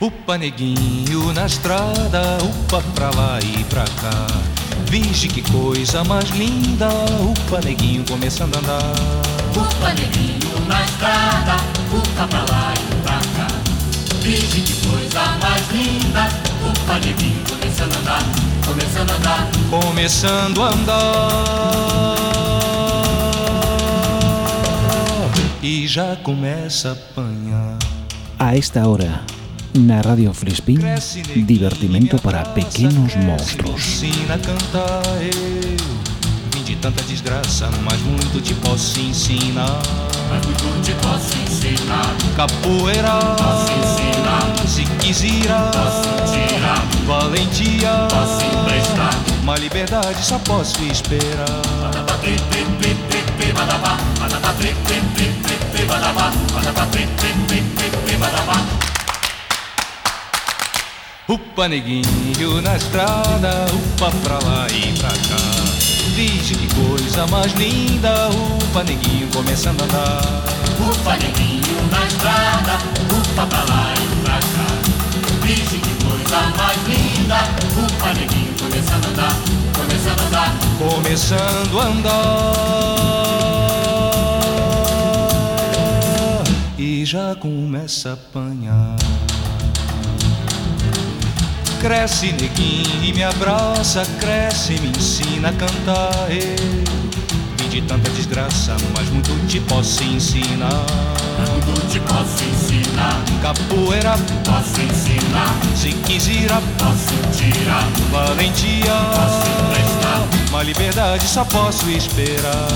Upa neguinho na estrada, upa pra lá e pra cá. Vige que coisa mais linda, upa neguinho começando a andar. Upa neguinho na estrada, upa pra lá e pra cá. Vige que coisa mais linda, upa neguinho começando a andar, começando a andar. Começando a andar. E já começa a apanhar. A esta hora, na Radio Flispín, divertimento para pequenos monstruos. Ensina a cantar eu. Vim de tanta desgraça, mas muito te posso ensinar. Posso ensinar. Capoeira, posso ensinar. Ziquezira, posso tirar. Valentia, posso emprestar. Uma liberdade só posso esperar. Upa neguinho na estrada, upa pra lá e pra cá. Vixe que coisa mais linda, upa neguinho começando a andar. Upa neguinho na estrada, upa pra lá e pra cá. Vixe que coisa mais linda, upa neguinho começando a andar, começando a andar. Começando a andar E já começa a apanhar Cresce neguinho e me abraça Cresce e me ensina a cantar. Vim de tanta desgraça, mas muito te posso ensinar. Tudo te posso ensinar, Capoeira, posso ensinar, se quiser, posso tirar, valentia. Posso emprestar. Uma liberdade só posso esperar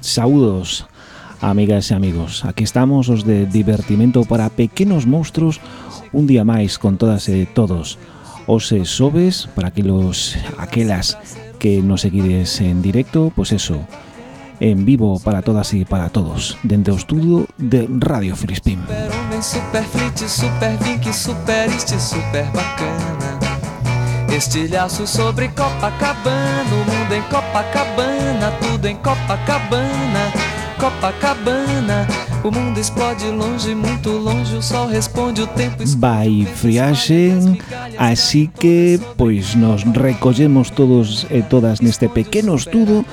Saúdos, amigas e amigos. Aquí estamos os de divertimento para pequenos monstruos un día máis con todas e todos. Os sobes, para aquelos, aquelas que nos seguides en directo, pues eso, en vivo para todas e para todos, dentro do estudio de Radio Filispín. Super homem, super flit, super vink, super super bacana. Estilhaço sobre Copacabana, o mundo em Copacabana, tudo em Copacabana, Copacabana. O mundo explode longe, muito longe, o sol responde, o tempo Vai friaxe, así que pois nos recollemos todos e todas neste pequeno estudo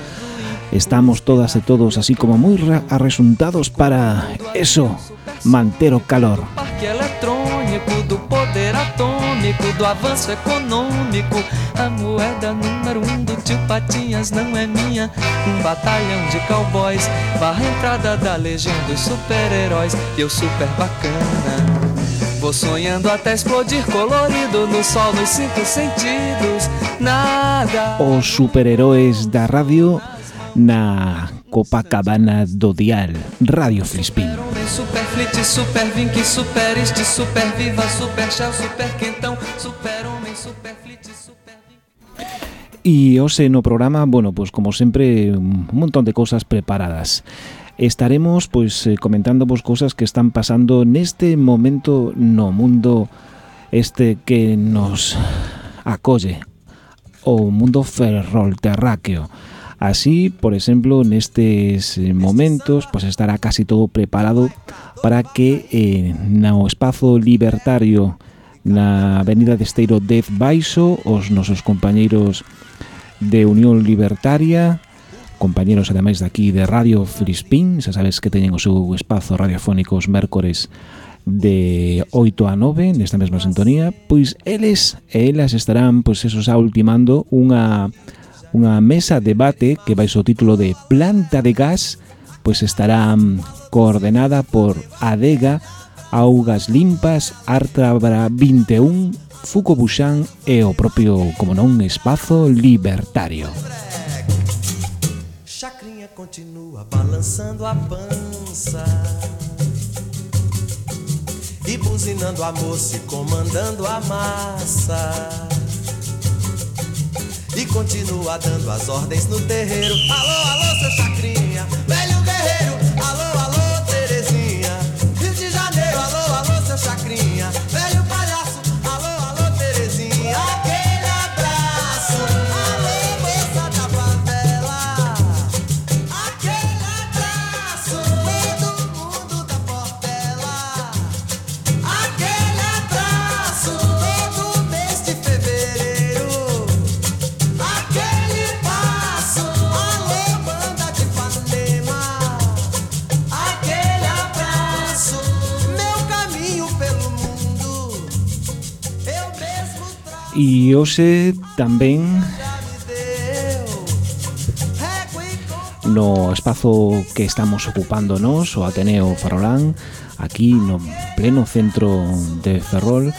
Estamos todas e todos así como ra- arresuntados para eso, manter o calor parque eletrônico do poder atômico, do avanço econômico. A moeda número um do tio Patinhas não é minha. Um batalhão de cowboys, barra entrada da legião dos super-heróis. E eu super bacana. Vou sonhando até explodir colorido no sol, nos cinco sentidos. Nada. Os superheróis da radio na Copacabana do Dial Radio Flispín. Super flit, super vink, super super viva, super super quentão, super homem, super flit, super E hoxe no programa, bueno, pues como sempre, un montón de cousas preparadas. Estaremos pois eh, comentando vos cousas que están pasando neste momento no mundo este que nos acolle o mundo ferrolterráqueo. Así, por exemplo, nestes eh, momentos, pois pues estará casi todo preparado para que eh, no espazo libertario na Avenida de Esteiro 10 Baixo os nosos compañeiros de Unión Libertaria compañeros ademais daqui de Radio Frispín, xa sabes que teñen o seu espazo radiofónico os mércores de 8 a 9 nesta mesma sintonía, pois eles e elas estarán pois eso xa ultimando unha unha mesa debate que vai o título de Planta de Gas, pois estará mm, coordenada por ADEGA, Augas Limpas, Artrabra 21, Fuco Buxán e o propio, como non, espazo libertario. Chacrinha continua balançando a pança E buzinando a moça e comandando a massa E continua dando as ordens no terreiro. Alô, alô, seu chacrinha, velho E hoxe tamén no espazo que estamos ocupando nos, o Ateneo Farolán, aquí no pleno centro de Ferrol,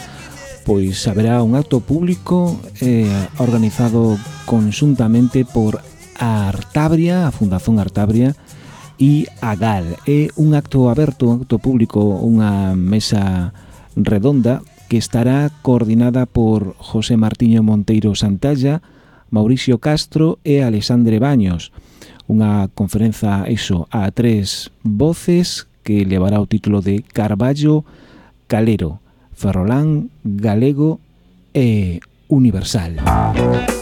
pois haberá un acto público eh, organizado conxuntamente por a Artabria, a Fundación Artabria, e a GAL. É un acto aberto, un acto público, unha mesa redonda que estará coordinada por José Martiño Monteiro Santalla, Mauricio Castro e Alexandre Baños. Unha conferenza iso a tres voces que levará o título de Carballo Calero, Ferrolán, Galego e Universal. Música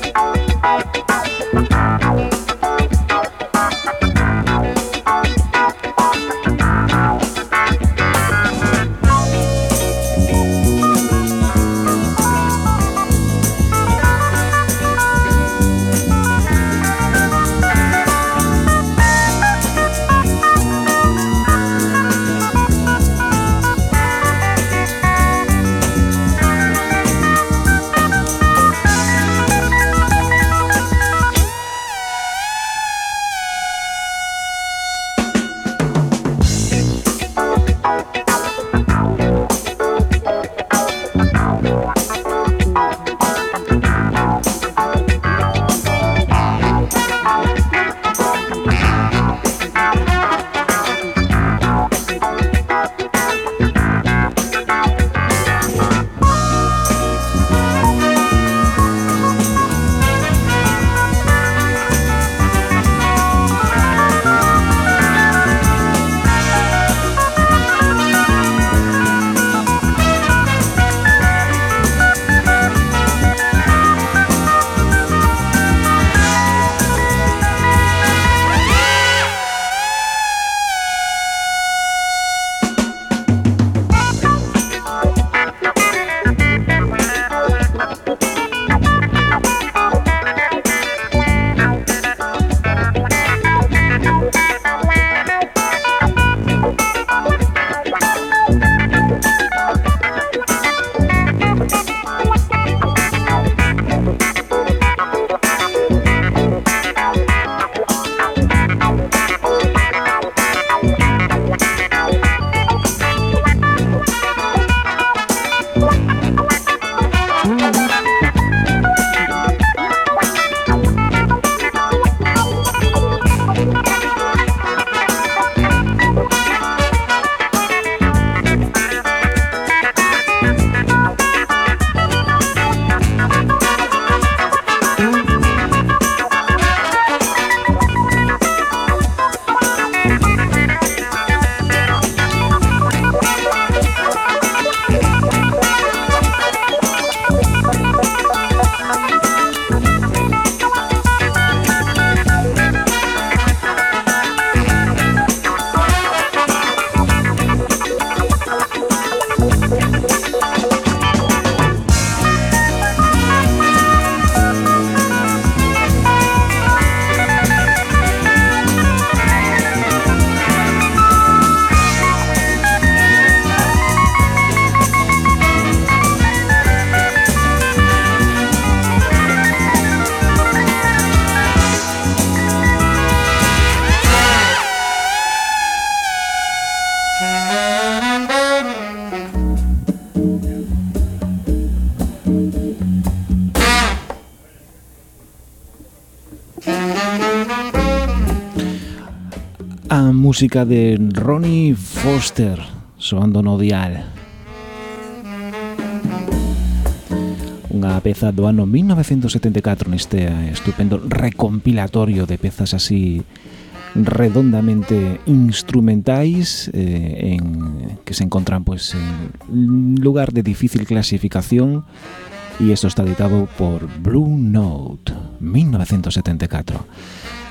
música de Ronnie Foster soando no dial. unha peza do ano 1974 neste estupendo recompilatorio de pezas así redondamente instrumentais eh, en que se encontran pues en lugar de difícil clasificación y esto está editado por Blue Note 1974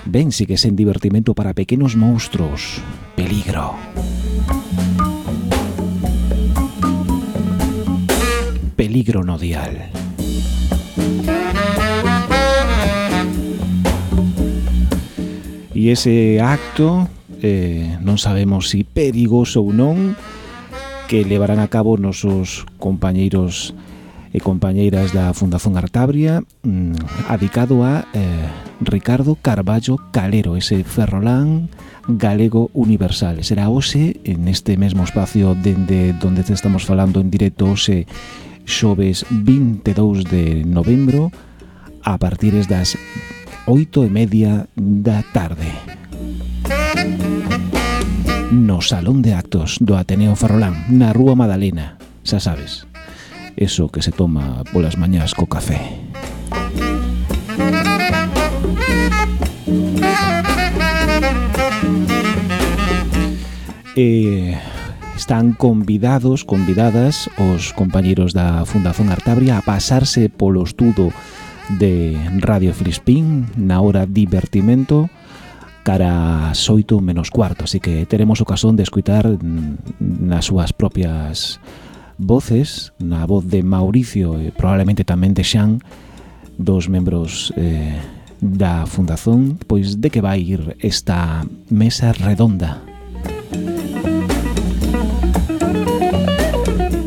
Ben, si que es en divertimento para pequenos monstruos. Peligro. Peligro nodial. E ese acto eh, sabemos si perigoso ou non que levarán a cabo nosos compañeiros e compañeiras da Fundación Artabria mm, adicado a eh, Ricardo Carballo Calero, ese ferrolán galego universal. Será hoxe neste mesmo espacio dende donde te estamos falando en directo hoxe xoves 22 de novembro a partir das 8 e media da tarde. No Salón de Actos do Ateneo Ferrolán, na Rúa Madalena, xa sabes eso que se toma polas mañás co café. E están convidados, convidadas os compañeiros da Fundación Artabria a pasarse polo estudo de Radio Frispín na hora divertimento cara as 8 menos cuarto así que teremos ocasión de escutar nas súas propias voces, na voz de Mauricio e probablemente tamén de Xan, dos membros eh, da Fundación, pois de que vai ir esta mesa redonda.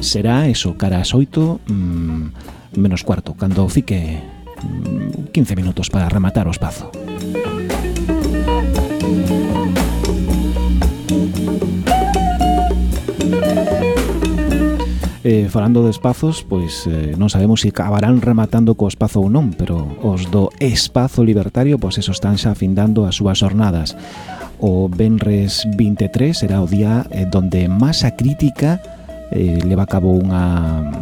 Será eso, cara as oito, mmm, menos cuarto, cando fique mm, 15 minutos para rematar o espazo. Eh, falando de espazos, pois eh, non sabemos se acabarán rematando co espazo ou non, pero os do espazo libertario pois eso están xa afindando as súas jornadas. O Benres 23 será o día eh, donde masa crítica eh, leva a cabo unha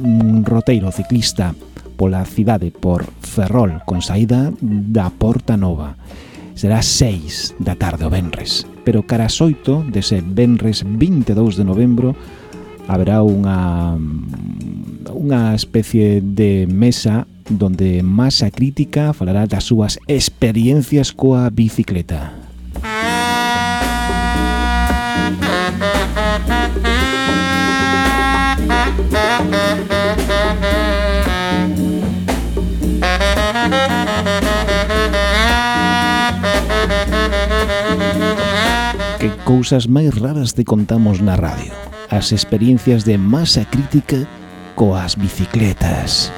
un roteiro ciclista pola cidade por Ferrol con saída da Porta Nova. Será 6 da tarde o Benres, pero cara 8 dese Benres 22 de novembro haberá unha unha especie de mesa donde masa crítica falará das súas experiencias coa bicicleta. cousas máis raras te contamos na radio. As experiencias de masa crítica coas bicicletas.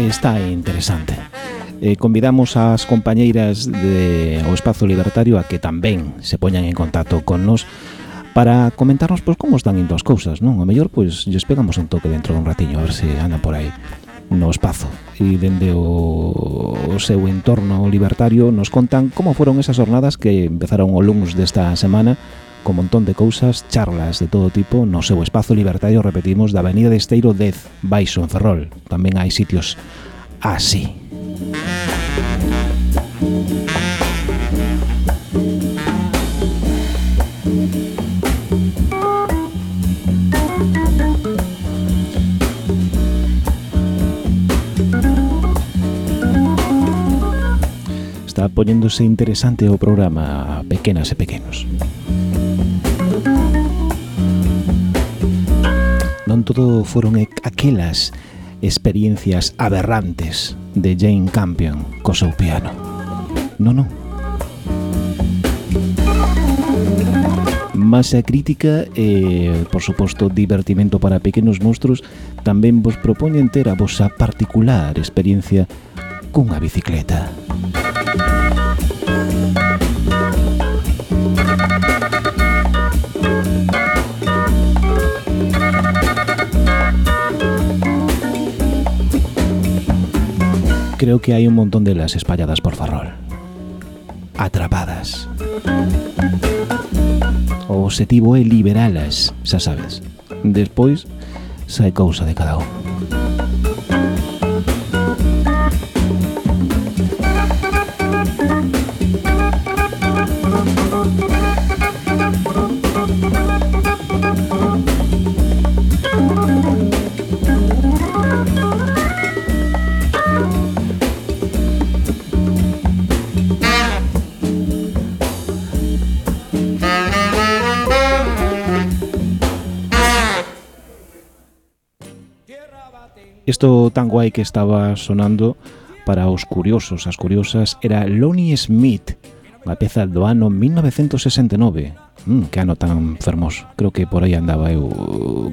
Está interesante. Eh, convidamos ás compañeiras de o Espazo Libertario a que tamén se poñan en contacto con nos para comentarnos pois como están indo as cousas, non? A mellor pois lles pegamos un toque dentro dun ratiño a ver se andan por aí no espazo e dende o, o seu entorno libertario nos contan como foron esas jornadas que empezaron o lunes desta semana con montón de cousas, charlas de todo tipo no seu espazo libertario, repetimos, da Avenida de Esteiro 10, Baixo, en Ferrol. Tamén hai sitios así. Ah, está poñéndose interesante o programa Pequenas e Pequenos. Non todo foron aquelas experiencias aberrantes de Jane Campion co seu piano. Non, non. Masa crítica e, por suposto, divertimento para pequenos monstruos tamén vos propoñen ter a vosa particular experiencia cunha bicicleta. Creo que hai un montón delas espalladas por Ferrol. atrapadas. O objetivo é liberalas, xa sabes. Despois, sai cousa de cada un. Isto tan guai que estaba sonando para os curiosos, as curiosas, era Lonnie Smith, unha peza do ano 1969. Mm, que ano tan fermoso. Creo que por aí andaba eu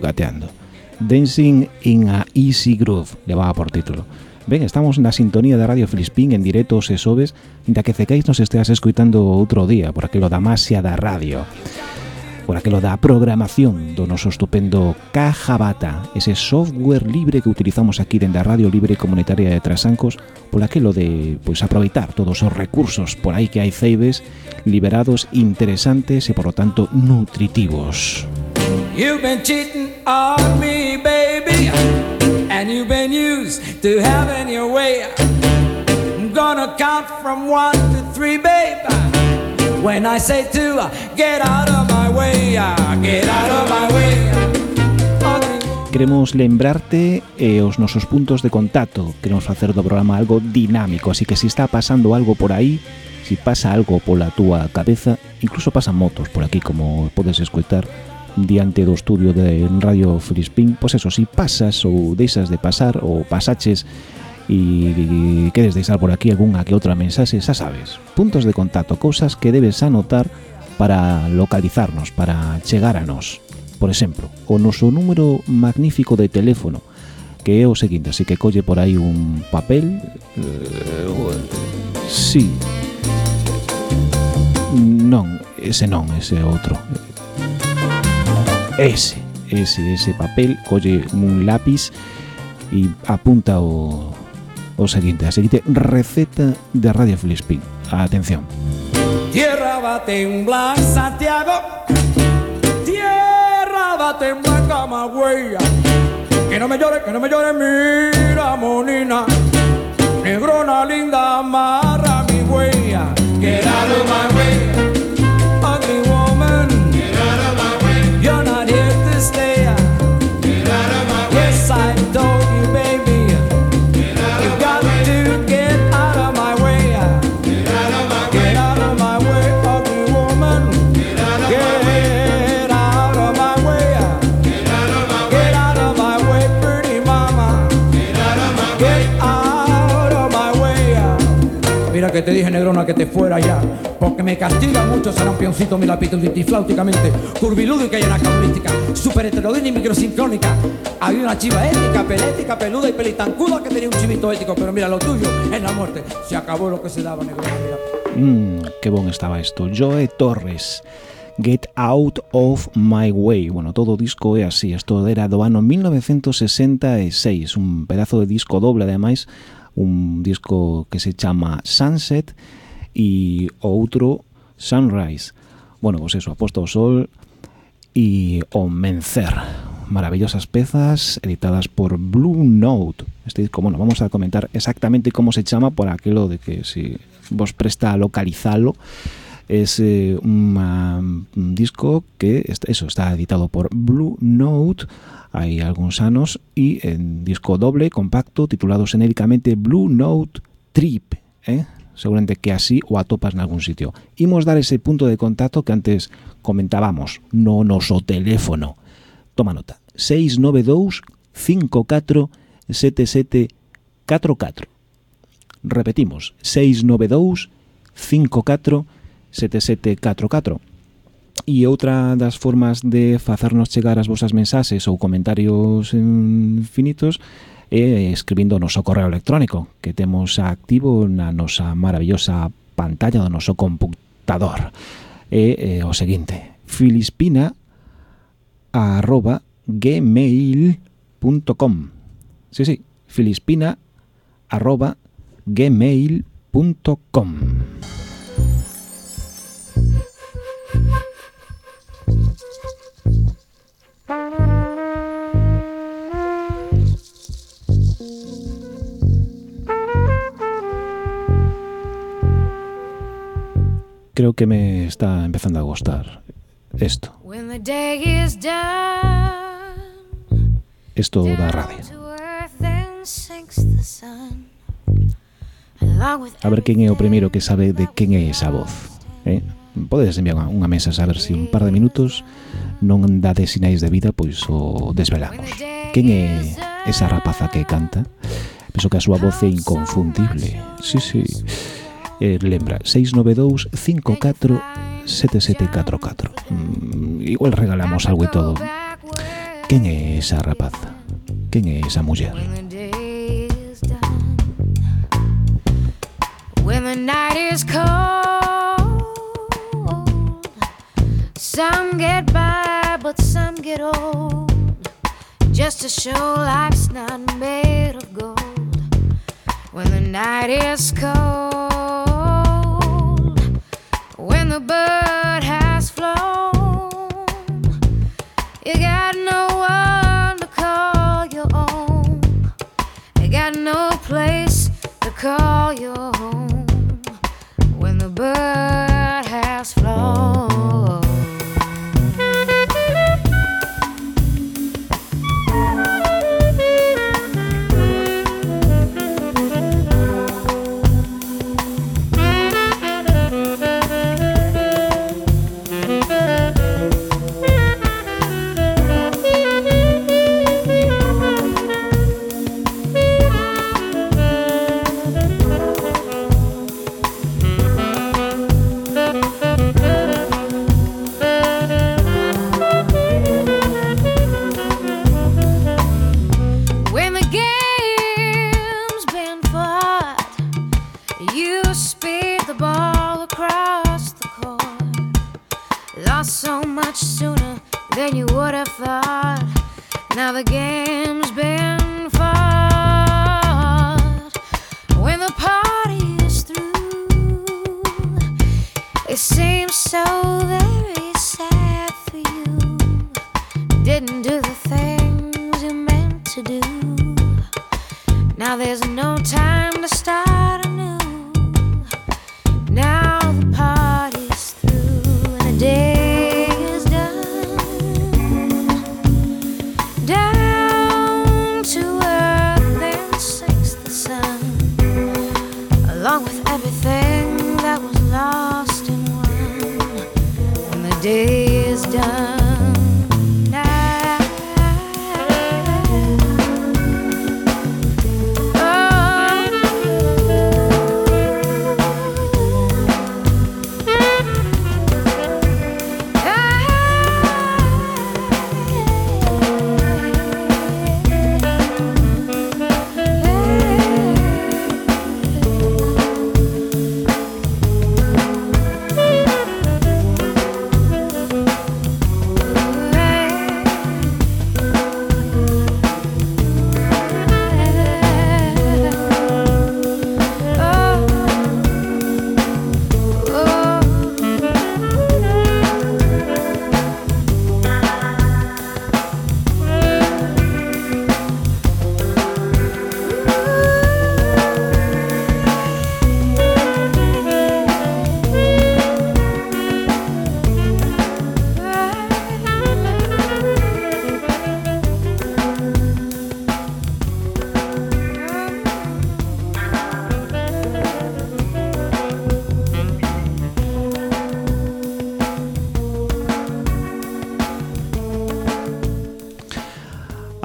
gateando. Dancing in a Easy Groove, levaba por título. Ben, estamos na sintonía da Radio Filispín en directo se sobes, inda que cecais nos esteas escuitando outro día, por aquilo da masia da radio. Por aquelo da programación do noso estupendo Cajabata, ese software libre que utilizamos aquí dende a Radio Libre Comunitaria de Trasancos, por aquelo de pois aproveitar todos os recursos por aí que hai ceibes liberados, interesantes e, por lo tanto, nutritivos. You've been cheating on me, baby, and you've been used to having your way. I'm gonna count from one to three, baby. When I say to uh, get out of my way, uh, get out of my way. Queremos lembrarte eh, os nosos puntos de contacto Queremos facer do programa algo dinámico Así que se si está pasando algo por aí Si pasa algo pola túa cabeza Incluso pasan motos por aquí Como podes escoitar diante do estudio de Radio Filispín, pois eso, si pasas ou deixas de pasar ou pasaches e queres deixar por aquí algunha que outra mensaxe, xa sabes, puntos de contacto, cousas que debes anotar para localizarnos, para chegar a nos. Por exemplo, o noso número magnífico de teléfono, que é o seguinte, así que colle por aí un papel... eh, sí. Non, ese non, ese outro. Ese, ese, ese papel, colle un lápiz e apunta o, o seguinte, a seguinte receta de Radio Filispín. Atención. Tierra va a temblar Santiago, tierra va a temblar Camagüey. Que no me llore, que no me llore, mira monina, negrona linda, amarra mi huella. Get out of my te dije, negrona, que te fuera ya. Porque me castiga mucho pioncito mi lapito flauticamente, curviludo y cabalística, super heterodina y microsincrónica. Había una chiva ética, pelética, peluda y pelitancuda que tenía un chivito ético, pero mira, lo tuyo es la muerte. Se acabó lo que se daba, negrona. Mmm, qué bon estaba esto. Joe Torres. Get Out of My Way. Bueno, todo disco é así. Isto era do ano 1966. Un pedazo de disco doble, ademais, un disco que se chama Sunset e outro Sunrise. Bueno, pues eso, Aposto ao Sol e O Mencer. Maravillosas pezas editadas por Blue Note. Este disco, bueno, vamos a comentar exactamente como se chama por aquello de que si vos presta a localizalo es eh, un, disco que eso está editado por Blue Note hai algúns anos e en disco doble compacto titulado xenéricamente Blue Note Trip, eh? seguramente que así o atopas en algún sitio. Imos dar ese punto de contacto que antes comentábamos no noso teléfono. Toma nota. 692 54 7744. Repetimos, 692 54 7744. E outra das formas de facernos chegar as vosas mensaxes ou comentarios mm, infinitos é escribindo o noso correo electrónico que temos activo na nosa maravillosa pantalla do noso computador. É, é o seguinte, filispina arroba gmail.com Sí, sí, filispina arroba gmail.com creo que me está empezando a gustar esto. Esto da rabia. A ver quen é o primeiro que sabe de quen é esa voz. Eh? Podes enviar unha mesa a ver se un par de minutos non dade sinais de vida, pois o desvelamos. Quen é esa rapaza que canta? Penso que a súa voz é inconfundible. Sí, sí. Eh, lembra, 692 54 7744. Mm, igual regalamos algo e todo. Quen é esa rapaza? Quen é esa muller? When the night is cold, some get by, but some get old. Just to show life's not made of gold. When the night is cold, when the bird has flown, you got no one to call your own. You got no place to call your home when the bird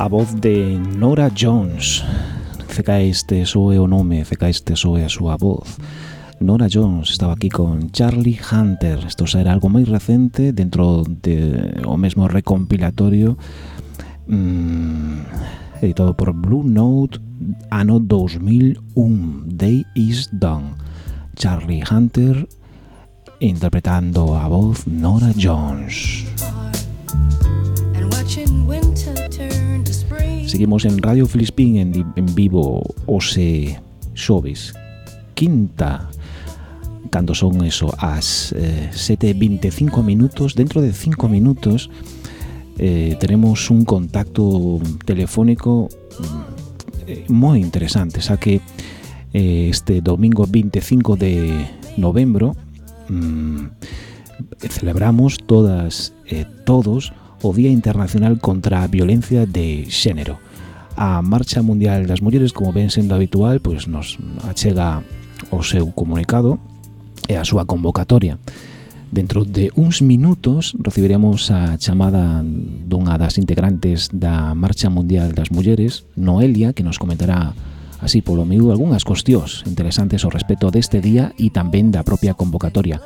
voz de Nora Jones. Este o nome, este a súa voz. Nora Jones estaba aquí con Charlie Hunter. Isto será algo moi recente dentro de o mesmo recompilatorio mm, editado por Blue Note ano 2001. Day is Done. Charlie Hunter interpretando a voz Nora Jones. Seguimos en Radio Filispín en, en vivo Ose xoves quinta cando son eso as eh, 7.25 minutos. Dentro de 5 minutos eh, tenemos un contacto telefónico eh, moi interesante xa que eh, este domingo 25 de novembro mm, celebramos todas eh, todos todos o Día Internacional contra a Violencia de Xénero. A Marcha Mundial das Mulleres, como ven sendo habitual, pois nos achega o seu comunicado e a súa convocatoria. Dentro de uns minutos recibiremos a chamada dunha das integrantes da Marcha Mundial das Mulleres, Noelia, que nos comentará así polo miúdo algunhas cuestións interesantes ao respecto deste día e tamén da propia convocatoria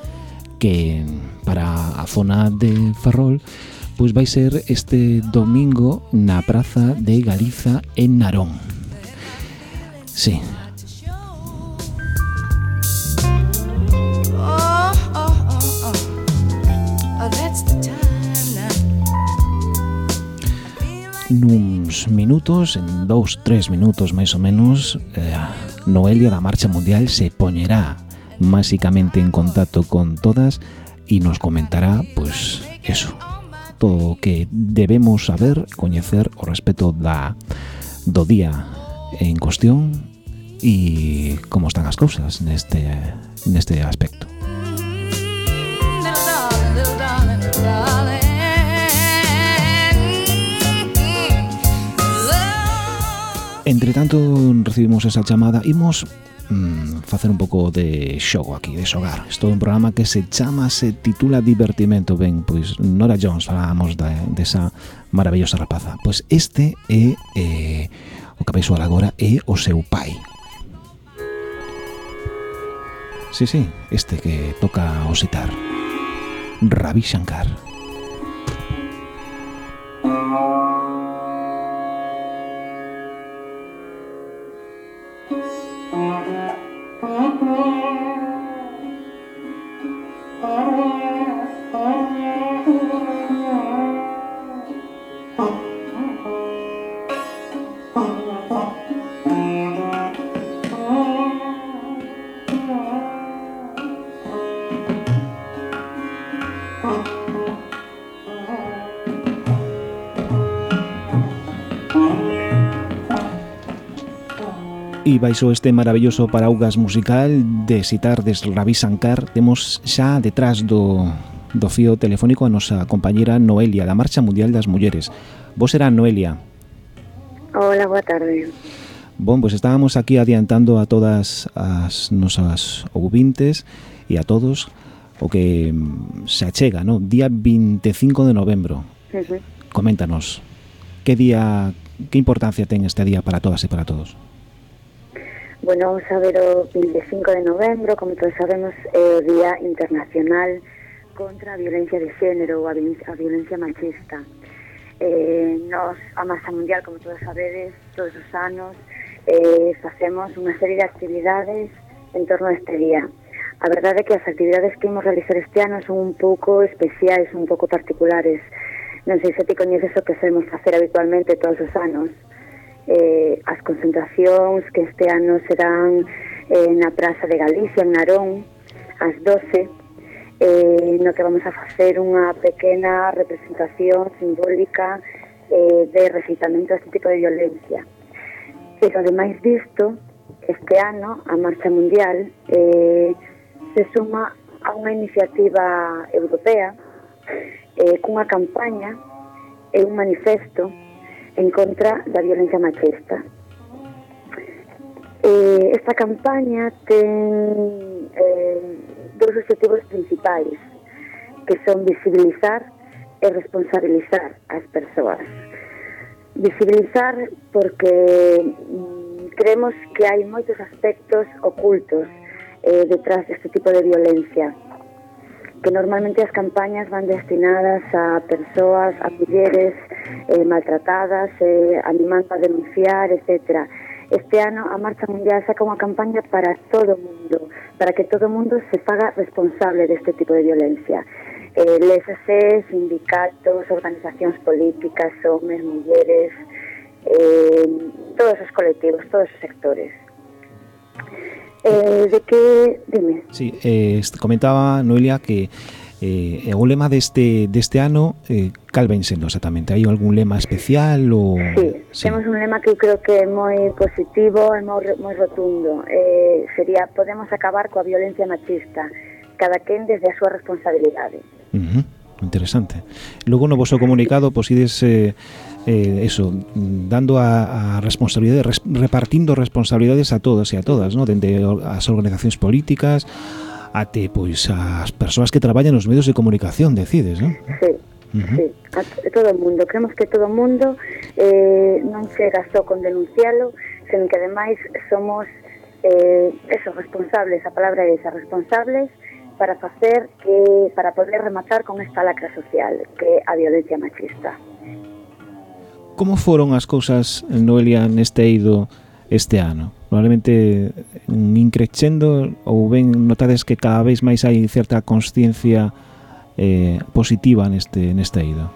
que para a zona de Ferrol pois vai ser este domingo na Praza de Galiza en Narón. Sí, nuns minutos, en dous, tres minutos máis ou menos, eh, Noelia da Marcha Mundial se poñerá máxicamente en contacto con todas e nos comentará, pois, pues, eso, todo o que debemos saber, coñecer o respecto da do día en cuestión e como están as cousas neste neste aspecto. Entre tanto recibimos esa chamada, imos mm, facer un pouco de xogo aquí, de xogar. Isto é un programa que se chama, se titula Divertimento. Ben, pois Nora Jones, falábamos de, desa maravillosa rapaza. Pois este é, eh, o que vais soar agora, é o seu pai. Sí, sí, este que toca o sitar. Ravi Shankar. baixo este maravilloso paraugas musical de Sitardes Ravi Sankar, temos xa detrás do, do fío telefónico a nosa compañera Noelia, da Marcha Mundial das Mulleres. Vos era Noelia. Hola, boa tarde. Bon, pois pues estábamos aquí adiantando a todas as nosas ouvintes e a todos o que mm, se achega, no? Día 25 de novembro. Uh -huh. Coméntanos, que día, que importancia ten este día para todas e para todos? Bueno, vamos a ver o 25 de novembro, como todos sabemos, o Día Internacional contra a Violencia de Xénero ou a violencia, machista. Eh, nos, a Masa Mundial, como todos sabedes, todos os anos eh, facemos unha serie de actividades en torno a este día. A verdade é que as actividades que imos realizar este ano son un pouco especiais, un pouco particulares. Non sei se ti coñeces o que sabemos facer habitualmente todos os anos. eh, as concentracións que este ano serán eh, na Praza de Galicia, en Narón, ás 12, eh, no que vamos a facer unha pequena representación simbólica eh, de recitamento a este tipo de violencia. Pero, ademais disto, este ano, a Marcha Mundial eh, se suma a unha iniciativa europea eh, cunha campaña e un manifesto en contra da violencia machista. Eh, esta campaña ten eh, dous objetivos principais, que son visibilizar e responsabilizar as persoas. Visibilizar porque mm, creemos que hai moitos aspectos ocultos eh, detrás deste tipo de violencia que normalmente as campañas van destinadas a persoas, a mulleres eh, maltratadas, eh, animando a denunciar, etc. Este ano a Marcha Mundial saca unha campaña para todo o mundo, para que todo o mundo se faga responsable deste tipo de violencia. Eh, LSC, sindicatos, organizacións políticas, homes, mulleres, eh, todos os colectivos, todos os sectores. Eh, de que, dime. Sí, eh, comentaba Noelia que eh, o lema deste, deste ano eh, cal ven sendo exactamente? Hai algún lema especial? Ou... Sí, sí, temos un lema que eu creo que é moi positivo e moi, moi rotundo eh, sería podemos acabar coa violencia machista cada quen desde a súa responsabilidade uh -huh, Interesante Logo no vosso comunicado posides eh, eh, eso, dando a, a responsabilidades, res, repartindo responsabilidades a todos e a todas, ¿no? dende as organizacións políticas, ate pois as persoas que traballan nos medios de comunicación, decides, non? Sí. Uh -huh. Sí, a todo o mundo, creemos que todo o mundo eh, non chega só con denuncialo, sen que ademais somos eh, esos responsables, a palabra é esa, responsables para facer que para poder rematar con esta lacra social que é a violencia machista. Como foron as cousas, Noelia, neste eido este ano? Probablemente mm, increchendo ou ben notades que cada vez máis hai certa consciencia eh, positiva neste, neste eido?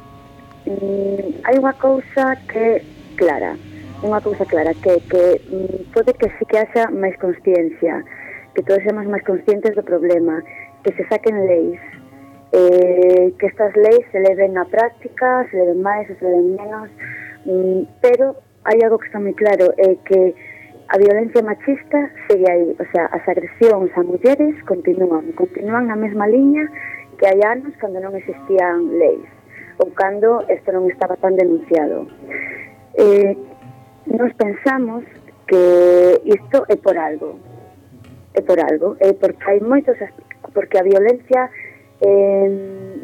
Mm, hai unha cousa que clara, unha cousa clara, que, que mm, pode que se que haxa máis consciencia, que todos seamos máis conscientes do problema, que se saquen leis, eh, que estas leis se leven á práctica, se leven máis, se leven menos, Mm, pero hai algo que está moi claro, é que a violencia machista segue aí, o sea, as agresións a mulleres continúan, continúan na mesma liña que hai anos cando non existían leis ou cando isto non estaba tan denunciado. Eh, nos pensamos que isto é por algo, é por algo, é porque hai moitos porque a violencia eh,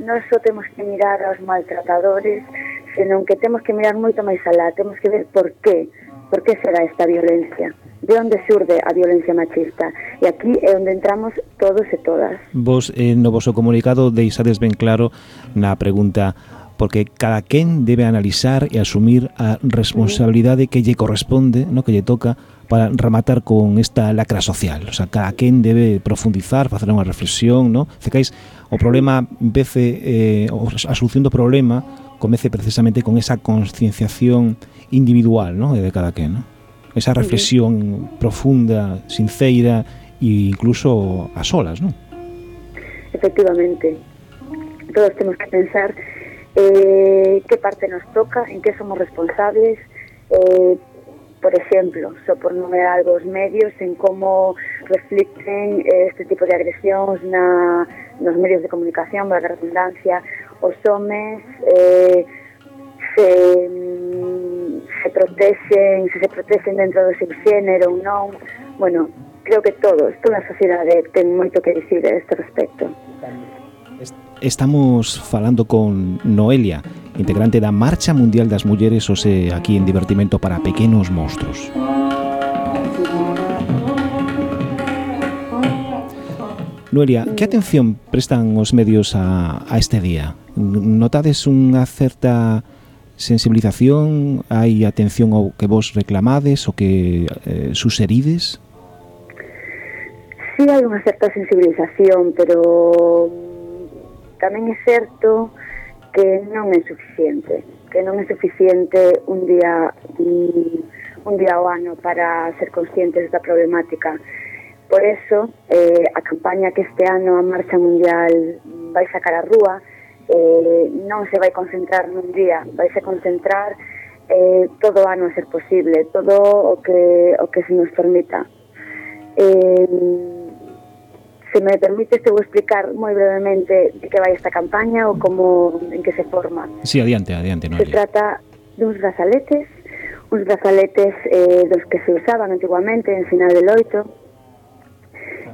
non só temos que mirar aos maltratadores, senón que temos que mirar moito máis alá, temos que ver por qué, por que será esta violencia, de onde surde a violencia machista. E aquí é onde entramos todos e todas. Vos, eh, no vosso comunicado, deixades ben claro na pregunta porque cada quen debe analizar e asumir a responsabilidade que lle corresponde, no que lle toca para rematar con esta lacra social. O sea, cada quen debe profundizar, facer unha reflexión, no? Cecais, o problema vece, eh, a solución do problema comece precisamente con esa concienciación individual ¿no? de cada quen. ¿no? Esa reflexión sí. profunda, sinceira e incluso a solas. ¿no? Efectivamente, todos temos que pensar eh, que parte nos toca, en que somos responsables, eh, por exemplo, só por numerar algo os medios en como reflicten eh, este tipo de agresións na, nos medios de comunicación, para a redundancia, os homes eh, se, mm, se protexen, se se protexen dentro do seu xénero ou non, bueno, creo que todos, toda a sociedade ten moito que dicir a este respecto estamos falando con Noelia, integrante da Marcha Mundial das Mulleres Ose aquí en Divertimento para Pequenos Monstros. Noelia, que atención prestan os medios a, a este día? Notades unha certa sensibilización? Hai atención ao que vos reclamades, o que eh, suserides? Sí, hai unha certa sensibilización, pero tamén é certo que non é suficiente, que non é suficiente un día mm, un día ao ano para ser conscientes da problemática. Por eso, eh, a campaña que este ano a Marcha Mundial vai sacar a rúa eh, non se vai concentrar nun día, vai se concentrar eh, todo o ano a ser posible, todo o que, o que se nos permita. Eh, Se me permite, te vou explicar moi brevemente de que vai esta campaña ou como en que se forma. Sí, adiante, adiante. No, se trata duns brazaletes, uns brazaletes eh, dos que se usaban antiguamente en final del oito,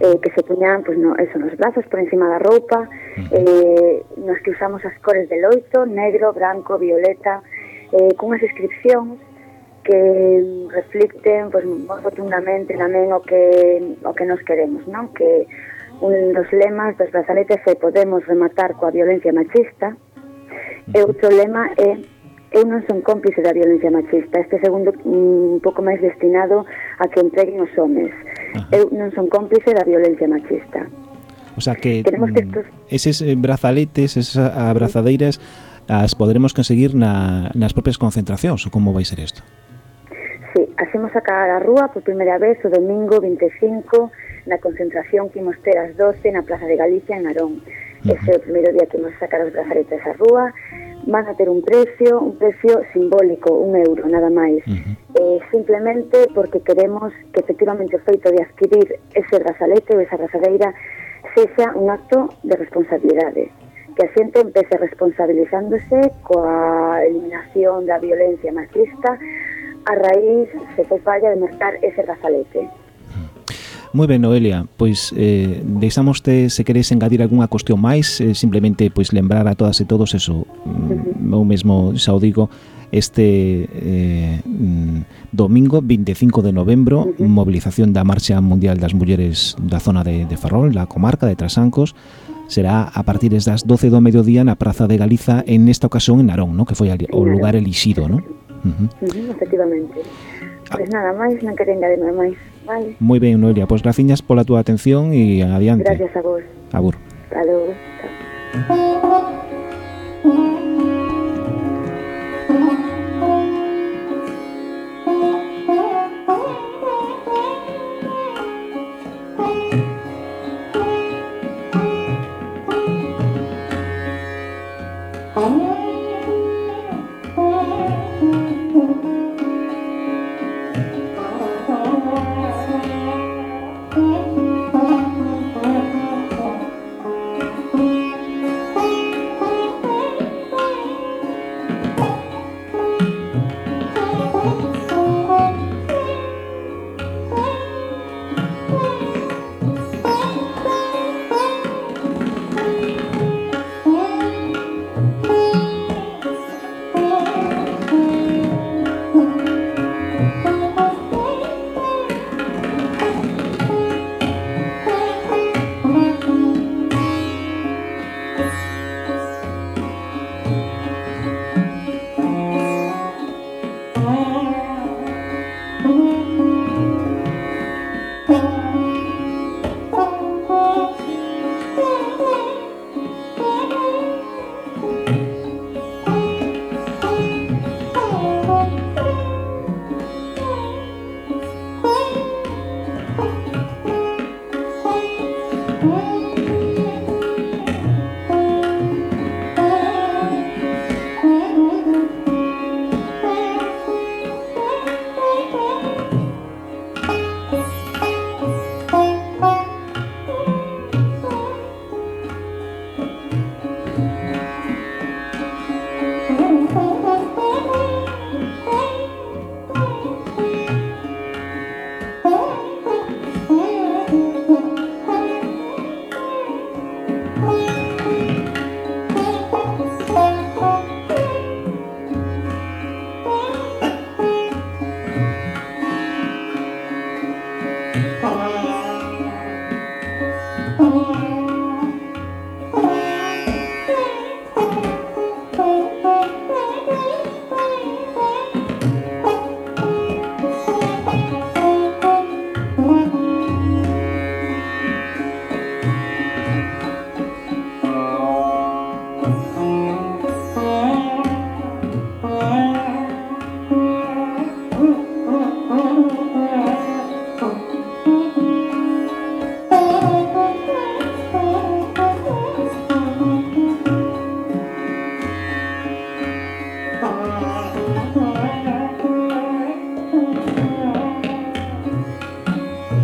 eh, que se puñan, pues, no, eso, nos brazos por encima da roupa, eh, nos que usamos as cores del oito, negro, branco, violeta, eh, cunhas inscripcións que reflicten pues, moi rotundamente tamén o que, o que nos queremos, non? que un dos lemas dos brazaletes é podemos rematar coa violencia machista. E outro lema é eu non son cómplice da violencia machista este segundo mm, un pouco máis destinado a que entreguen os homes. Ajá. eu non son cómplice da violencia machista. O sea que Tenemos mm, estos... eses eh, brazaletes, esas abrazadeiras as poderemos conseguir na, nas propias concentracións ou como vai ser isto? Sí, asemos a cara a rúa por primeira vez o domingo 25 na concentración que imos ter as 12 na Plaza de Galicia en Narón. Uh -huh. Ese é o primeiro día que imos sacar os brazaretes á rúa, van a ter un precio, un precio simbólico, un euro, nada máis. Uh -huh. eh, simplemente porque queremos que efectivamente o feito de adquirir ese brazalete ou esa brazadeira sexa un acto de responsabilidade que a xente empece responsabilizándose coa eliminación da violencia machista a raíz, se fai falla, de mercar ese brazalete. Moi ben, Noelia, pois eh, deixamoste se queres engadir algunha cuestión máis, eh, simplemente pois lembrar a todas e todos eso, mm, eu mesmo xa o digo, este eh, mm, domingo 25 de novembro uh -huh. movilización da Marcha Mundial das Mulleres da zona de, de Ferrol, la comarca de Trasancos será a partir das 12 do mediodía na Praza de Galiza en esta ocasión en Narón, ¿no? que foi o lugar elixido ¿no? uh -huh. Uh -huh, efectivamente Pues nada máis, non quero engadirme máis, vale? Moi ben, Noelia, pois pues graciñas pola túa atención e adiante. Gracias a vos. Abur. Hasta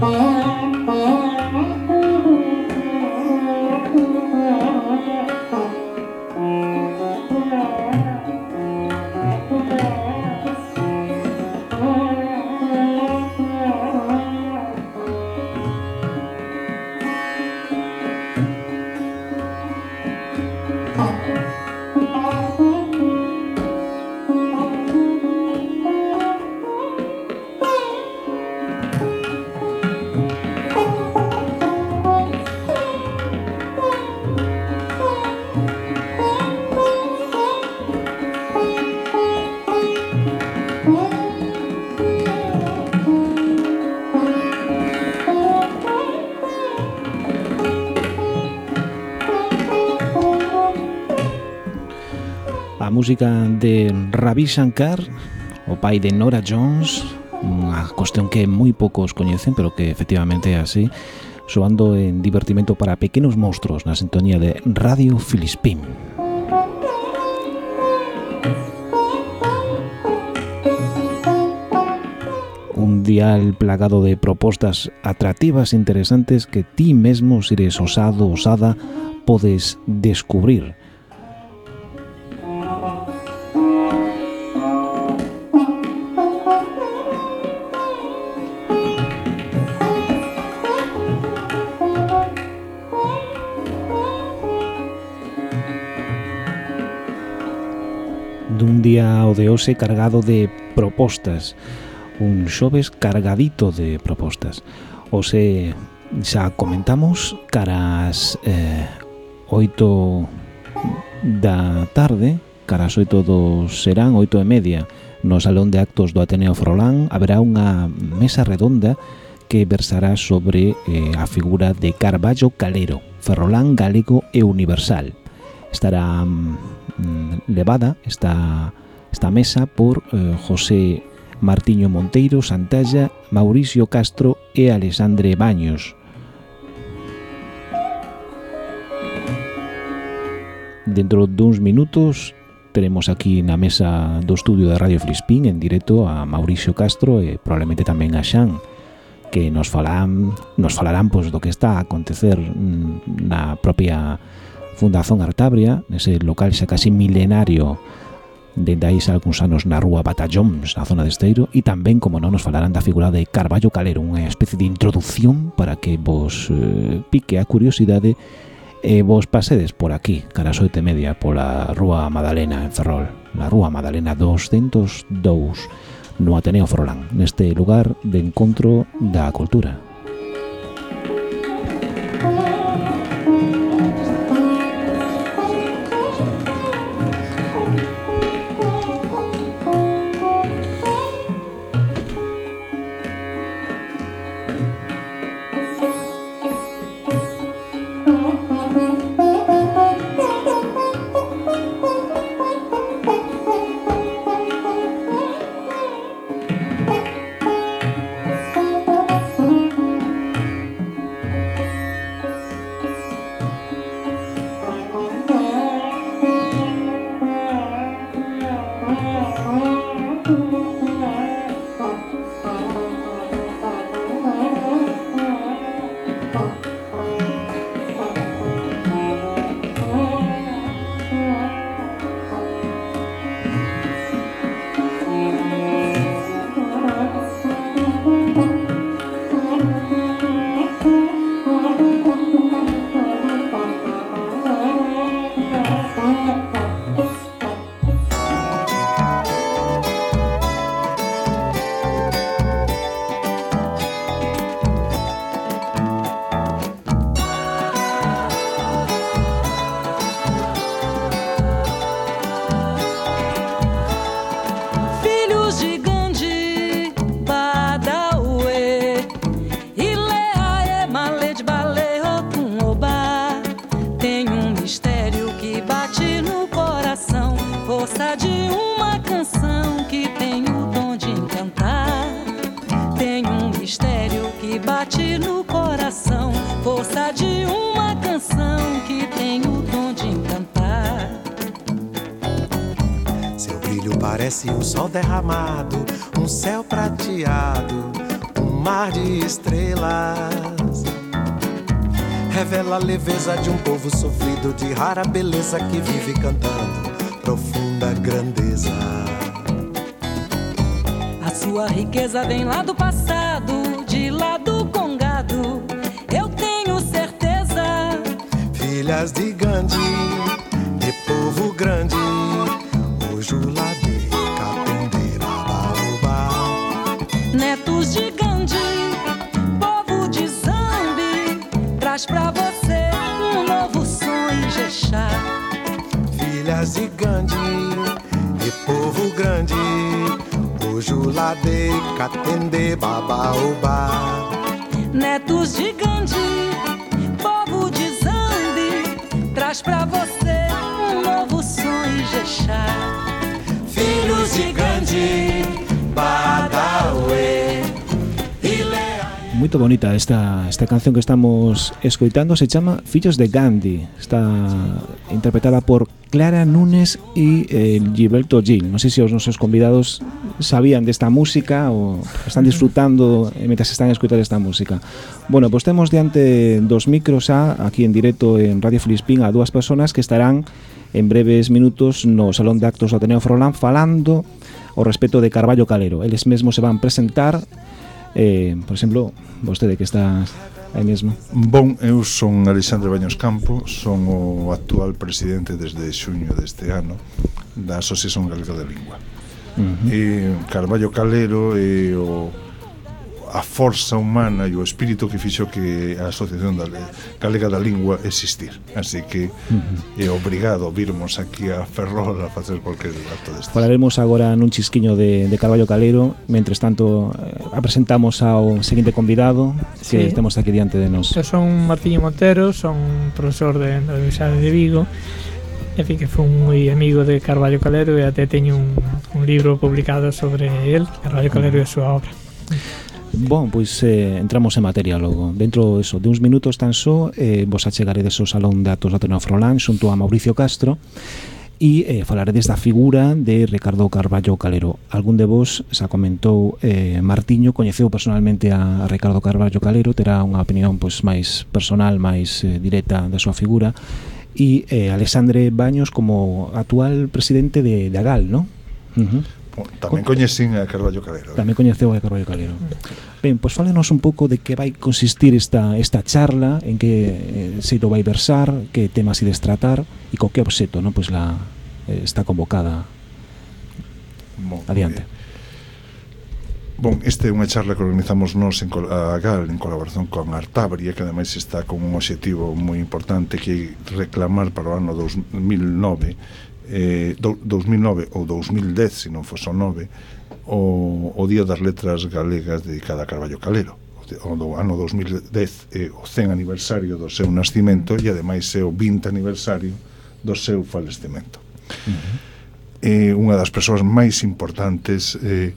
Oh, música de Ravi Shankar, o pai de Nora Jones, unha cuestión que moi poucos coñecen, pero que efectivamente é así, soando en divertimento para pequenos monstruos na sintonía de Radio Filispín. Un dial plagado de propostas atractivas e interesantes que ti mesmo, se eres osado, osada, podes descubrir de hoxe cargado de propostas, un xoves cargadito de propostas. Hoxe xa comentamos caras eh, 8 da tarde, caras 8 do serán 8 e media, no Salón de Actos do Ateneo Frolán haberá unha mesa redonda que versará sobre eh, a figura de Carballo Calero, ferrolán galego e universal. Estará mm, levada esta esta mesa por eh, José Martiño Monteiro Santalla, Mauricio Castro e Alexandre Baños. Dentro duns minutos teremos aquí na mesa do estudio da Radio Flispín en directo a Mauricio Castro e probablemente tamén a Xan que nos falarán, nos falarán pois, do que está a acontecer mm, na propia Fundación Artabria, nese local xa casi milenario Dedais algúns anos na rúa Batallóns, na zona de Esteiro, e tamén, como non, nos falarán da figura de Carballo Calero, unha especie de introducción para que vos eh, pique a curiosidade e vos pasedes por aquí, cara xoite media, pola rúa Madalena en Ferrol, na rúa Madalena 202, no Ateneo Ferrolán, neste lugar de encontro da cultura. De um povo sofrido, de rara beleza que vive cantando profunda grandeza. A sua riqueza vem lá do passado, Catende, Babaobá. Netos de Gandhi, povo de Zambi, traz pra você um novo som Ijexá. Filhos de Gandhi, Badawe. moito bonita esta, esta canción que estamos escoitando Se chama Fillos de Gandhi. Está interpretada por Clara Nunes e eh, Gilberto Gil. Non sei se os nosos convidados sabían desta música Ou están disfrutando eh, mentras están a escoitar esta música. Bueno, pois pues temos diante dos micros a, aquí en directo en Radio Filispín A dúas personas que estarán en breves minutos no Salón de Actos do Ateneo Frolán Falando o respeto de Carballo Calero. Eles mesmos se van presentar eh, por exemplo, vostede que está aí mesmo. Bon, eu son Alexandre Baños Campo, son o actual presidente desde xuño deste ano da Asociación Galega de Lingua. Uh eh, -huh. E Carballo Calero é o a forza humana e o espírito que fixo que a Asociación da Galega da Lingua existir. Así que uh -huh. é obrigado virmos aquí a Ferrol a facer cualquier acto deste. Falaremos agora nun chisquiño de, de Carballo Calero, mentres tanto eh, apresentamos ao seguinte convidado que sí. temos aquí diante de nós. Eu son Martiño Montero, son profesor de, da Universidade de Vigo En fin, que foi moi amigo de Carballo Calero e até teño un, un libro publicado sobre el, Carballo Calero e a súa obra. Bon, pois eh, entramos en materia logo Dentro eso, de uns minutos tan só eh, Vos achegaredes ao Salón de Atos da Ateneo Frolán Xunto a Mauricio Castro e eh, falaredes da figura de Ricardo Carballo Calero. Algún de vos xa comentou eh, Martiño, coñeceu personalmente a Ricardo Carballo Calero, terá unha opinión pois máis personal, máis eh, directa da súa figura, e eh, Alexandre Baños como actual presidente de, de AGAL, non? Uh -huh. Tamén Con... coñecín a Carballo Calero. Eh? Tamén coñeceu a Carballo Calero. Ben, pois fálenos un pouco de que vai consistir esta esta charla, en que eh, se vai versar, que temas ides tratar e co que obxeto, non? Pois la eh, está convocada. Bon, Adiante. Eh, bon, este é unha charla que organizamos nós en a GAL en colaboración con Artabria, que ademais está con un objetivo moi importante que reclamar para o ano 2009 eh, do, 2009 ou 2010, se non fose o 9, o, o Día das Letras Galegas dedicada a Carballo Calero o do ano 2010 é o 100 aniversario do seu nascimento e ademais é o 20 aniversario do seu falecemento. Uh -huh. É eh, unha das persoas máis importantes eh,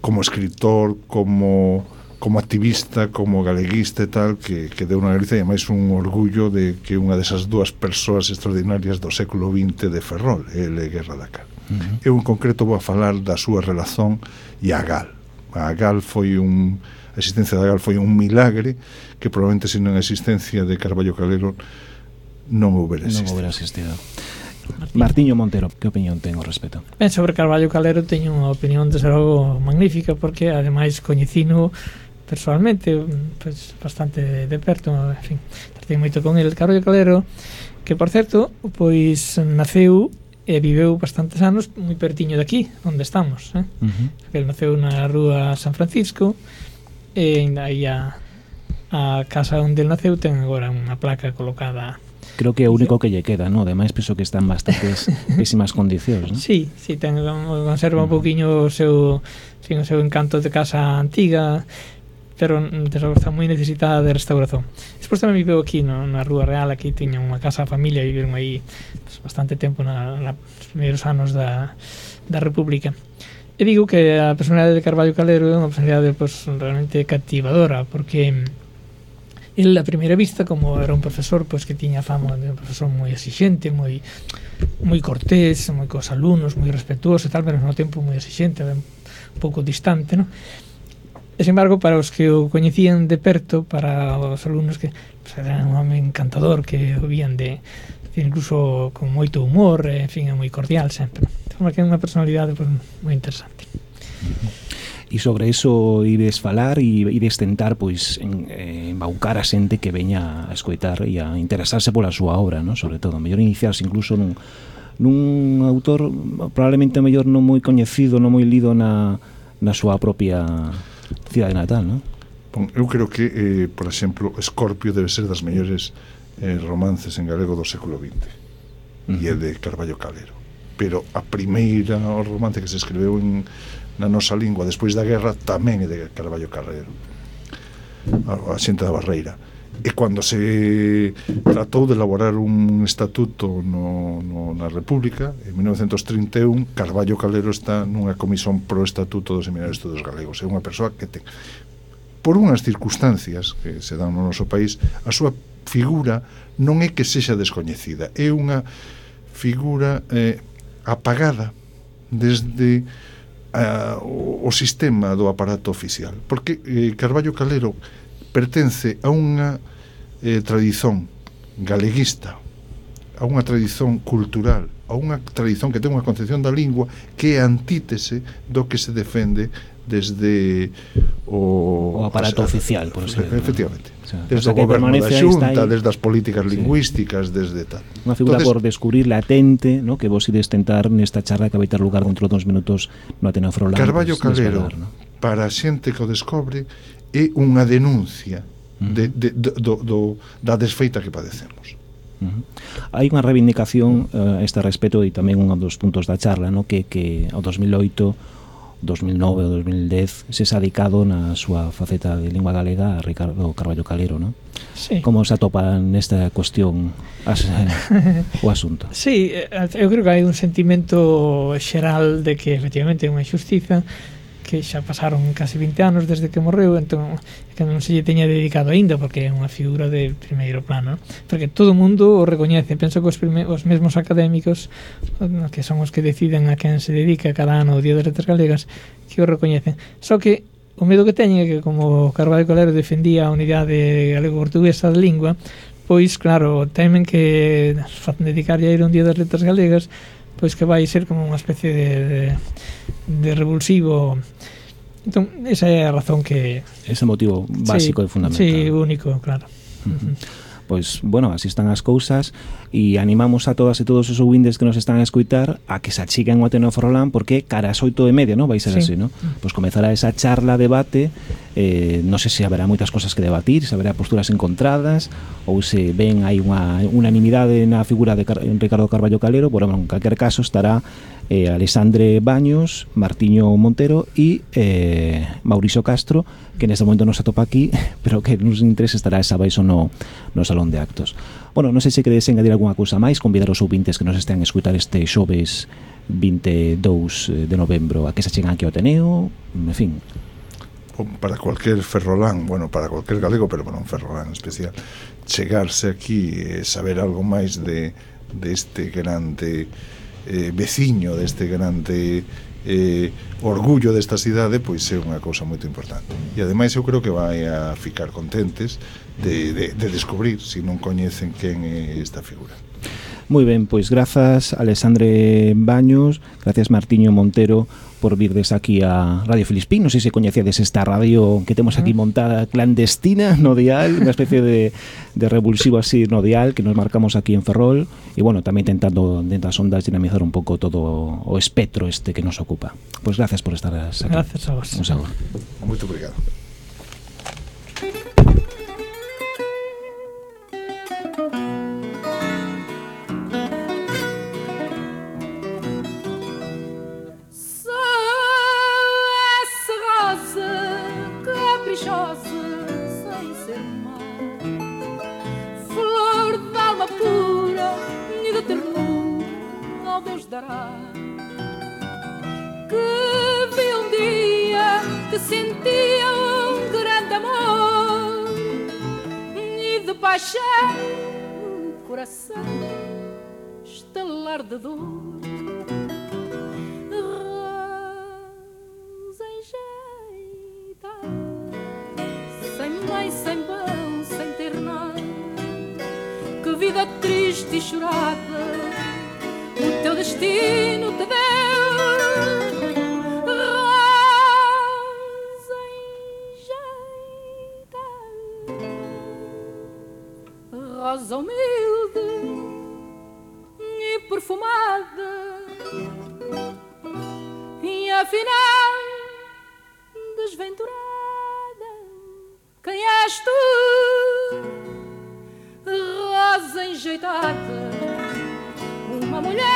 como escritor, como como activista, como galeguista e tal, que, que deu unha Galicia, e máis un orgullo de que unha desas dúas persoas extraordinarias do século XX de Ferrol, ele Guerra da Cal. Uh -huh. Eu, en concreto, vou a falar da súa relación e a Gal. A Gal foi un... A existencia da Gal foi un milagre que probablemente sin a existencia de Carballo Calero non houbera existido. Non houbera existido. Martiño. Martiño Montero, que opinión ten ao respecto? Ben, sobre Carballo Calero teño unha opinión desde logo algo magnífica porque ademais coñecino personalmente pues, bastante de perto, en fin, tratei moito con el Carollo Calero, que por certo, pois naceu e viveu bastantes anos moi pertiño de aquí onde estamos, eh? Uh -huh. El naceu na rúa San Francisco e aí a, a casa onde el naceu ten agora unha placa colocada Creo que é o único que lle queda, ¿no? Ademais, penso que está en bastantes pésimas condicións, ¿no? Sí, sí, ten, conserva uh -huh. un poquinho o seu, fin, o seu encanto de casa antiga, pero desgraza está moi necesitada de restauración. Despois tamén viveu aquí no, na Rúa Real, aquí tiña unha casa a familia, viveron aí pues, bastante tempo na, na primeiros anos da, da República. E digo que a personalidade de Carballo Calero é unha personalidade pues, realmente cativadora, porque mm, el a primeira vista, como era un profesor pues, que tiña fama de un profesor moi exigente, moi moi cortés, moi cos alumnos, moi respetuoso e tal, pero no tempo moi exigente, un pouco distante, non? E, sin embargo, para os que o coñecían de perto, para os alumnos que pues, era un home encantador, que o vían de incluso con moito humor, en fin, é moi cordial sempre. De forma que é unha personalidade pues, moi interesante. E sobre iso ides falar e ides tentar pois en, eh, embaucar a xente que veña a escoitar e a interesarse pola súa obra, no? sobre todo, mellor iniciarse incluso nun, nun autor probablemente mellor non moi coñecido, non moi lido na, na súa propia cidade natal, non? Bon, eu creo que, eh, por exemplo, Escorpio debe ser das mellores eh, romances en galego do século XX uh -huh. e é de Carballo Calero pero a primeira romance que se escribeu en, na nosa lingua despois da guerra tamén é de Carballo Calero a, a xente da Barreira E cando se tratou de elaborar un estatuto no, no, na República, en 1931, Carballo Calero está nunha comisión pro estatuto dos Seminarios de Estudos Galegos. É unha persoa que ten, por unhas circunstancias que se dan no noso país, a súa figura non é que sexa descoñecida, é unha figura eh, apagada desde a, o, o sistema do aparato oficial. Porque eh, Carballo Calero pertence a unha eh, tradición galeguista, a unha tradición cultural, a unha tradición que ten unha concepción da lingua que é antítese do que se defende desde o, o aparato as, oficial, por así decirlo. Efectivamente. O sea, desde o goberno da Xunta, ahí... desde as políticas lingüísticas, sí. desde tal. Unha figura Entonces, por descubrir latente, no, que vos ides tentar nesta charla que vai ter lugar dentro dos minutos no Ateneo Frolán. Carballo pois, pues, Calero, desvelar, no? para a xente que o descobre, é unha denuncia de, de, de, do, do, da desfeita que padecemos. Hai unha reivindicación eh, a este respecto e tamén un dos puntos da charla, no? que, que ao 2008 2009 ou 2010 se xa dedicado na súa faceta de lingua galega a Ricardo Carballo Calero, no? Sí. Como se atopa nesta cuestión as, o asunto? Sí, eh, eu creo que hai un sentimento xeral de que efectivamente é unha xustiza que xa pasaron casi 20 anos desde que morreu, entón que non se lle teña dedicado aínda porque é unha figura de primeiro plano, porque todo o mundo o recoñece, penso que os, prime, os mesmos académicos que son os que deciden a quen se dedica cada ano o Día das Letras Galegas, que o recoñecen. Só que o medo que teñen é que como Carvalho Calero defendía a unidade galego-portuguesa de lingua, pois claro, temen que dedicarlle a ir un Día das Letras Galegas, pois que vai ser como unha especie de, de de revulsivo. Entón, esa é a razón que ese motivo básico sí, e fundamental. sí, único, claro. Uh -huh. Pois, bueno, así están as cousas e animamos a todas e todos os ouvintes que nos están a escuitar a que se achiquen o Ateneo Forlán porque cara as oito e media, non? Vai ser sí. así, non? Pois pues comezará esa charla, debate eh, non sei se haberá moitas cosas que debatir se haberá posturas encontradas ou se ven hai unha unanimidade na figura de Car Ricardo Carballo Calero pero, bueno, en calquer caso estará eh, Alexandre Baños, Martiño Montero e eh, Mauricio Castro, que neste momento nos atopa aquí, pero que nos interese estará esa baixo no, no Salón de Actos. Bueno, non sei se queredes engadir algunha cousa máis, convidar os ouvintes que nos estean a escutar este xoves 22 eh, de novembro a que se chegan aquí ao Ateneo, en fin. Para cualquier ferrolán, bueno, para cualquier galego, pero para un ferrolán especial, chegarse aquí e saber algo máis de deste grande eh, veciño deste grande eh, orgullo desta cidade pois é unha cousa moito importante. E ademais eu creo que vai a ficar contentes de, de, de descubrir se non coñecen quen é esta figura. Moi ben, pois grazas Alexandre Baños, gracias Martiño Montero por virdes aquí a Radio Filispín. Non sei se coñecedes esta radio que temos aquí montada clandestina no dial, unha especie de, de revulsivo así no dial que nos marcamos aquí en Ferrol e bueno, tamén tentando dentro das ondas dinamizar un pouco todo o espectro este que nos ocupa. Pois gracias por estar aquí. Gracias a vos. Un saúdo. Moito obrigado. Deus dará Que vi um dia que sentia um grande amor E de paixão o coração estalar de dor sem pão, sem ter nada. Que vida triste e chorada, teu destino te deu. Rosenjeita, rosa humilde e perfumada. E afinal desventurada quem és tu? Rosa enjeitada uma mulher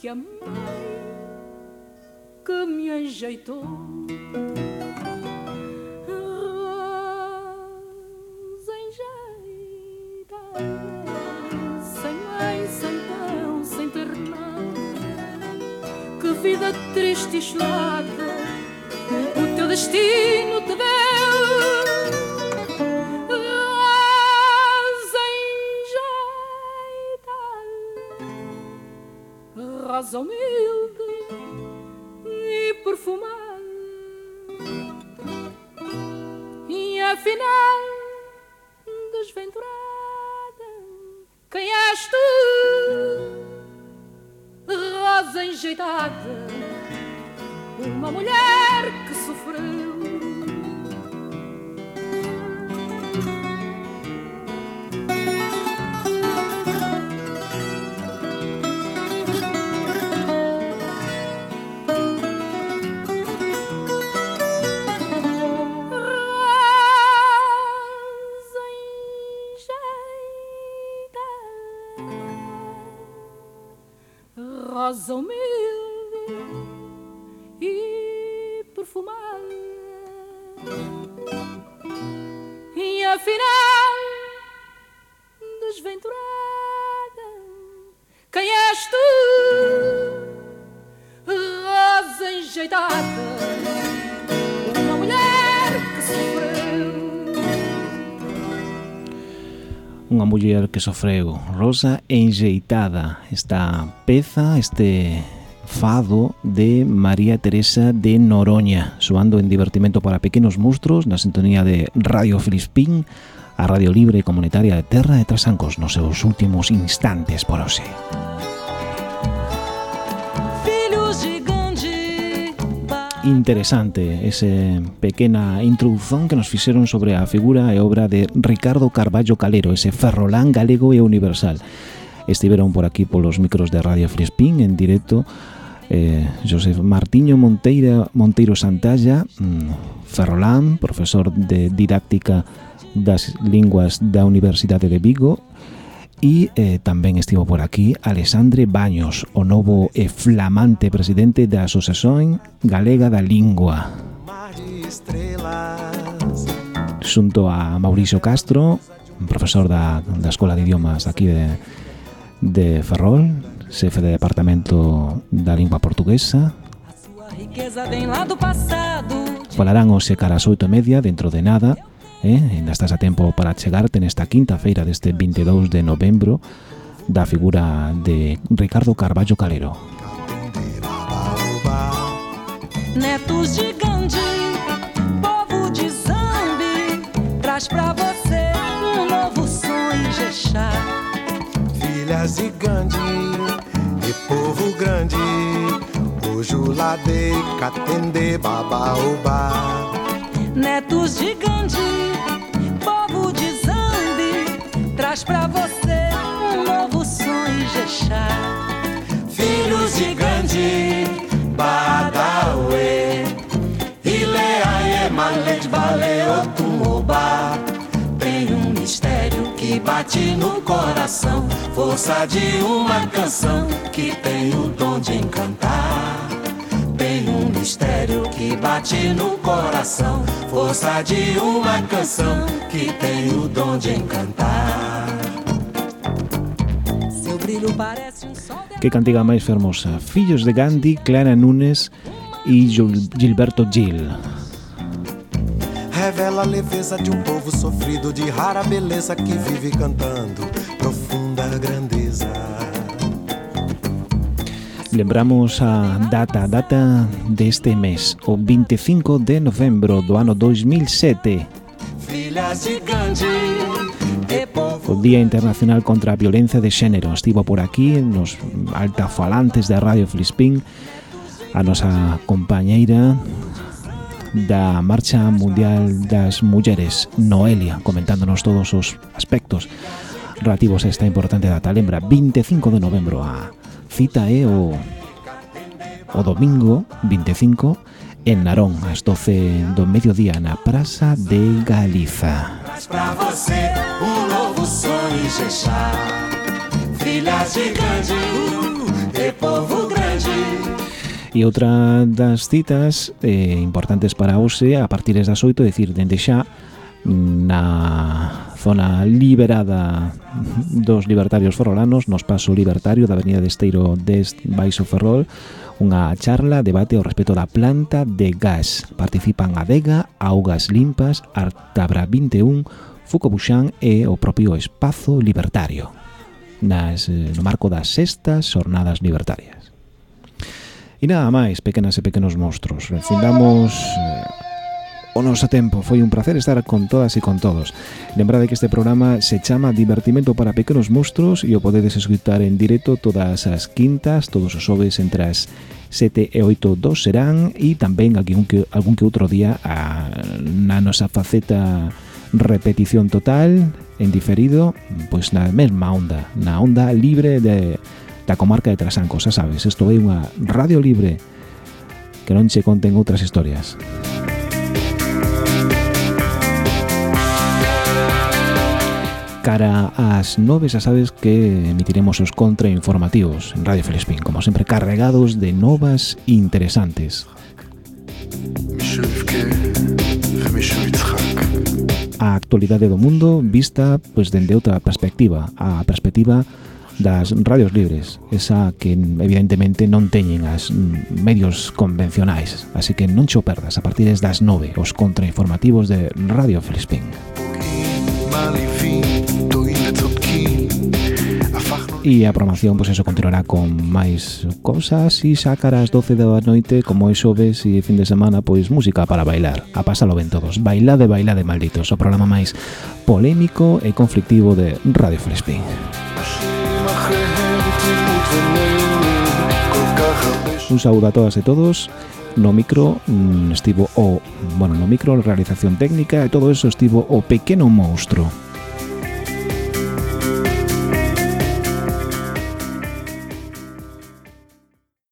que amei que me ajeitou. Rosa enjeitada, sem mãe, sem pão, sem ter. Que vida triste e chulada desventurada, quem és tu? Rosa enjeitada, uma mulher que sofreu. Unha muller que sofreu Rosa enxeitada Esta peza, este fado de María Teresa de Noroña Soando en divertimento para pequenos monstruos Na sintonía de Radio Filispín a Radio Libre Comunitaria de Terra de Trasancos nos seus últimos instantes por hoxe. Interesante ese pequena introdución que nos fixeron sobre a figura e obra de Ricardo Carballo Calero, ese ferrolán galego e universal. Estiveron por aquí polos micros de Radio Frispín en directo eh, José Martiño Monteira, Monteiro Santalla, mm, Ferrolán, profesor de didáctica das linguas da Universidade de Vigo E eh, tamén estivo por aquí Alexandre Baños, o novo e flamante presidente da Asociación Galega da Lingua. Xunto a Mauricio Castro, profesor da, da Escola de Idiomas aquí de, de Ferrol, xefe de Departamento da Lingua Portuguesa. Falarán hoxe cara ás oito e media, dentro de nada, eh? Ainda estás a tempo para chegarte nesta quinta feira deste 22 de novembro da figura de Ricardo Carballo Calero Netos de Gandhi, povo de Zambi, traz pra você um novo sonho, Jexá. Filhas de Gandhi e povo grande, Ojulade, Catende, Babaobá. Netos de Gandhi, povo de Zambi, traz pra você um novo sonho, Jexá. Filhos de Gandhi, Badawe, Ileaie, Maled, Baleotumoba. Tem um mistério que bate no coração, força de uma canção que tem o dom de encantar. Mistério que bate no coração, força de uma canção que tem o dom de encantar. Seu brilho parece um sol de Que cantiga máis fermosa Fillos de Gandhi, Clara Nunes e Gil- Gilberto Gil Revela a leveza de um povo sofrido, de rara beleza que vive cantando profunda grandeza. Lembramos a data, data deste mes, o 25 de novembro do ano 2007. O Día Internacional contra a Violencia de Xénero estivo por aquí nos altafalantes da Radio Flispín a nosa compañeira da Marcha Mundial das Mulleres, Noelia, comentándonos todos os aspectos relativos a esta importante data. Lembra, 25 de novembro a cita é o o domingo 25 en Narón ás 12 do mediodía na Praza de Galiza. Mas pra você um novo sonho Ixexá. Filhas de Gandiru, de povo grande. E outra das citas eh, importantes para hoxe a partir das 8, decir, dende xa na zona liberada dos libertarios ferrolanos nos paso libertario da Avenida de Esteiro des Baixo Ferrol unha charla, debate ao respecto da planta de gas. Participan Adega, Augas Limpas, Artabra 21, Fucobuxán e o propio Espazo Libertario nas, eh, no marco das sextas xornadas libertarias. E nada máis, pequenas e pequenos monstruos. Findamos... Eh, o noso tempo. Foi un placer estar con todas e con todos. Lembrade que este programa se chama Divertimento para Pequenos Monstruos e o podedes escutar en directo todas as quintas, todos os xoves entre as 7 e 8 dos serán e tamén algún que, algún que outro día a, na nosa faceta repetición total en diferido, pois na mesma onda, na onda libre de, da comarca de Trasanco, xa sabes, isto é unha radio libre que non che conten outras historias. Música cara ás nove xa sabes que emitiremos os contrainformativos en Radio Felispín, como sempre carregados de novas interesantes. A actualidade do mundo vista pois dende outra perspectiva, a perspectiva das radios libres, esa que evidentemente non teñen as medios convencionais, así que non xo perdas a partir das 9 os contrainformativos de Radio Felispín. E a programación, pois eso, continuará con máis cousas e sacarás 12 da noite, como é xoves e fin de semana, pois música para bailar. A pásalo ben todos. Bailade, bailade, malditos. O programa máis polémico e conflictivo de Radio Fresby. Un saúdo a todas e todos no micro mm, estivo o, bueno, no micro, realización técnica e todo eso estivo o pequeno monstro.